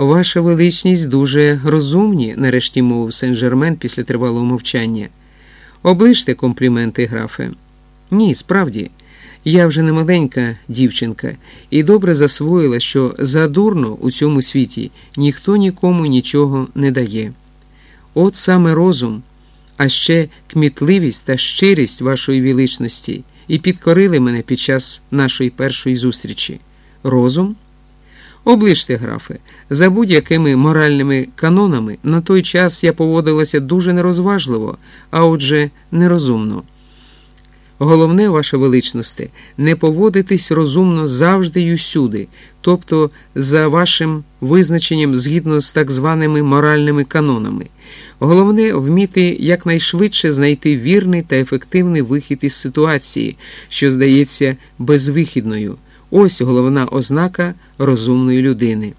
Ваша величність дуже розумні, нарешті мовив Сен-Жермен після тривалого мовчання. Оближте компліменти, графе. Ні, справді. Я вже не маленька дівчинка і добре засвоїла, що задурно у цьому світі ніхто нікому нічого не дає. От саме розум, а ще кмітливість та щирість вашої величності і підкорили мене під час нашої першої зустрічі. Розум? Оближте, графе, за будь-якими моральними канонами на той час я поводилася дуже нерозважливо, а отже, нерозумно. Головне, ваше величносте, не поводитись розумно завжди й усюди, тобто за вашим визначенням згідно з так званими моральними канонами. Головне вміти якнайшвидше знайти вірний та ефективний вихід із ситуації, що здається безвихідною. Ось головна ознака розумної людини.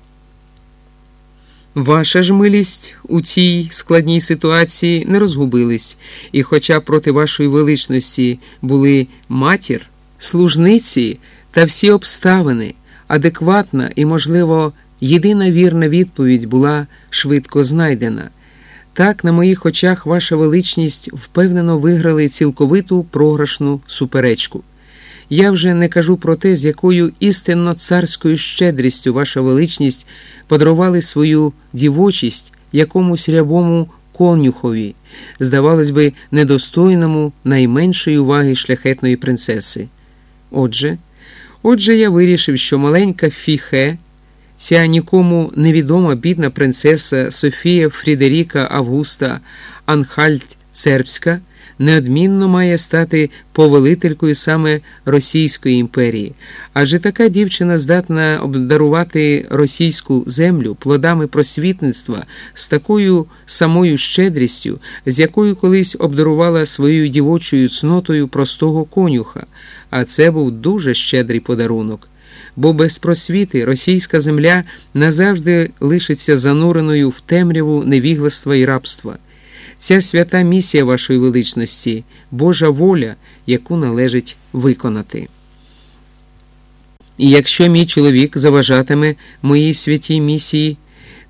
Ваша ж милість у цій складній ситуації не розгубились, і, хоча проти вашої величності були матір, служниці та всі обставини, адекватна і, можливо, єдина вірна відповідь була швидко знайдена. Так, на моїх очах ваша величність впевнено виграли цілковиту програшну суперечку. Я вже не кажу про те, з якою істинно царською щедрістю ваша величність подарували свою дівочість якомусь рябому конюхові, здавалось би, недостойному найменшої уваги шляхетної принцеси. Отже, отже, я вирішив, що маленька фіхе, ця нікому невідома бідна принцеса Софія Фрідеріка Августа Анхальт Цербська неодмінно має стати повелителькою саме Російської імперії, адже така дівчина здатна обдарувати російську землю плодами просвітництва з такою самою щедрістю, з якою колись обдарувала своєю дівочою цнотою простого конюха, а це був дуже щедрий подарунок. Бо без просвіти російська земля назавжди лишиться зануреною в темряву невігластва і рабства. Ця свята місія вашої величності, Божа воля, яку належить виконати. І якщо мій чоловік заважатиме моїй святій місії,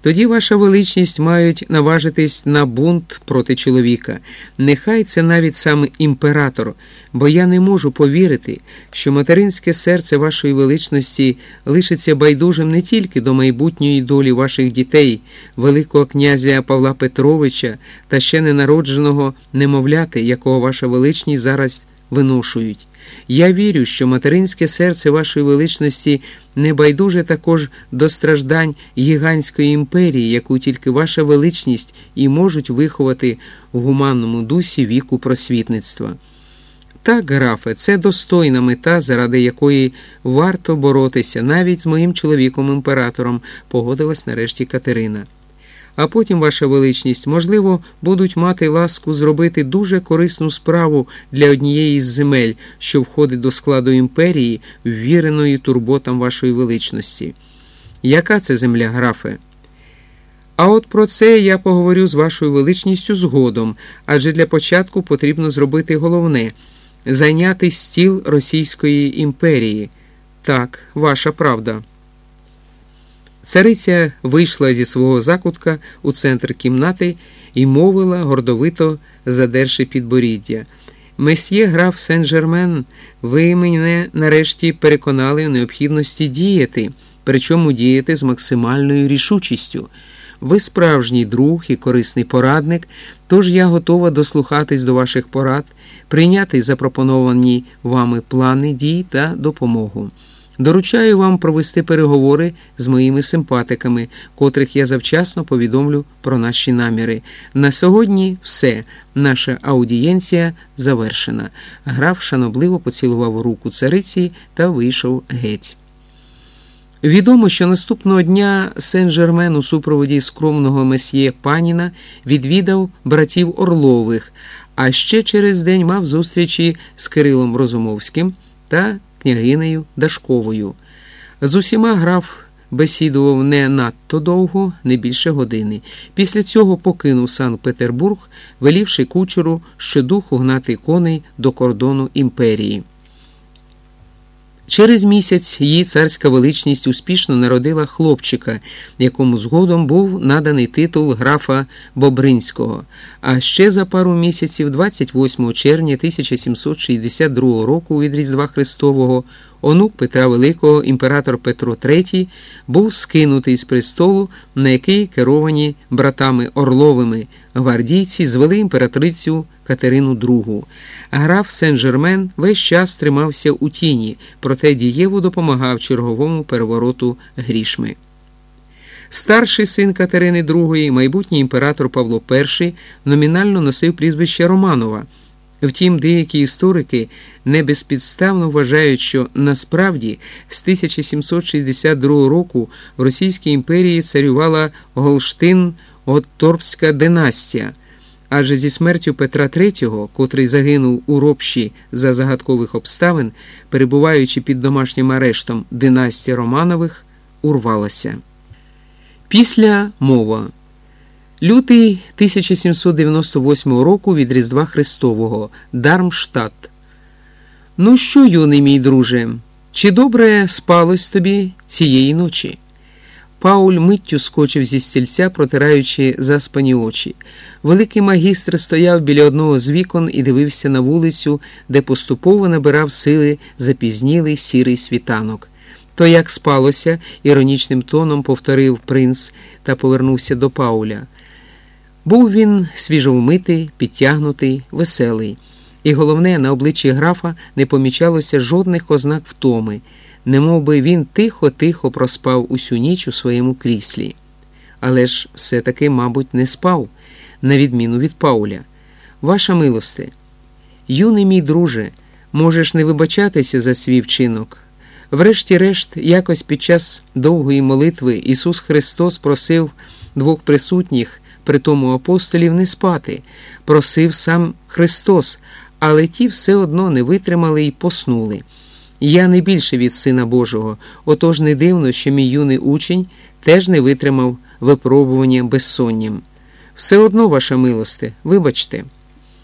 тоді ваша величність мають наважитись на бунт проти чоловіка. Нехай це навіть саме імператор, бо я не можу повірити, що материнське серце вашої величності лишиться байдужим не тільки до майбутньої долі ваших дітей, Великого князя Павла Петровича та ще ненародженого немовляти, якого ваша величність зараз виношують. Я вірю, що материнське серце вашої величності не байдуже також до страждань гігантської імперії, яку тільки ваша величність і можуть виховати в гуманному дусі віку просвітництва. Так, графе, це достойна мета, заради якої варто боротися навіть з моїм чоловіком імператором, погодилась нарешті Катерина а потім, ваша величність, можливо, будуть мати ласку зробити дуже корисну справу для однієї з земель, що входить до складу імперії, ввіреної турботам вашої величності. Яка це земля, графе? А от про це я поговорю з вашою величністю згодом, адже для початку потрібно зробити головне зайняти стіл Російської імперії. Так, ваша правда. Цариця вийшла зі свого закутка у центр кімнати і мовила, гордовито задерши підборіддя. Месьє граф Сен-Жермен, ви мене нарешті переконали у необхідності діяти, причому діяти з максимальною рішучістю. Ви справжній друг і корисний порадник, тож я готова дослухатись до ваших порад, прийняти запропоновані вами плани дій та допомогу. Доручаю вам провести переговори з моїми симпатиками, котрих я завчасно повідомлю про наші наміри. На сьогодні все. Наша аудієнція завершена. Граф шанобливо поцілував руку цариці та вийшов геть. Відомо, що наступного дня Сен-Жермен у супроводі скромного месьє паніна відвідав братів Орлових, а ще через день мав зустрічі з Кирилом Розумовським та княгинею Дашковою. З усіма граф бесідував не надто довго, не більше години. Після цього покинув Санкт Петербург, велівши кучеру щодуху гнати коней до кордону імперії. Через місяць її царська величність успішно народила хлопчика, якому згодом був наданий титул графа Бобринського. А ще за пару місяців, 28 червня 1762 року від Різдва Христового, онук Петра Великого, імператор Петро III, був скинутий з престолу, на який керовані братами Орловими гвардійці звели імператрицю Катерину II. Граф Сен-Жермен весь час тримався у тіні, проте дієво допомагав черговому перевороту грішми. Старший син Катерини II, майбутній імператор Павло І, номінально носив прізвище Романова. Втім, деякі історики не безпідставно вважають, що насправді з 1762 року в Російській імперії царювала Голштин Готторпська династія. Адже зі смертю Петра III, котрий загинув у ропші за загадкових обставин, перебуваючи під домашнім арештом, династія Романових урвалася. Після мова лютий 1798 року від Різдва Христового Дармштадт. Ну що, юний мій друже, чи добре спалось тобі цієї ночі? Пауль миттю скочив зі стільця, протираючи заспані очі. Великий магістр стояв біля одного з вікон і дивився на вулицю, де поступово набирав сили запізнілий сірий світанок. То як спалося, іронічним тоном повторив принц та повернувся до Пауля. Був він свіжовмитий, підтягнутий, веселий, і головне, на обличчі графа не помічалося жодних ознак втоми немов би він тихо-тихо проспав усю ніч у своєму кріслі. Але ж все-таки, мабуть, не спав, на відміну від Пауля. Ваша милосте, юний мій друже, можеш не вибачатися за свій вчинок. Врешті-решт, якось під час довгої молитви Ісус Христос просив двох присутніх, при тому апостолів, не спати, просив сам Христос, але ті все одно не витримали і поснули. Я не більше від Сина Божого, отож не дивно, що мій юний учень теж не витримав випробування безсонням. Все одно, ваша милосте, вибачте.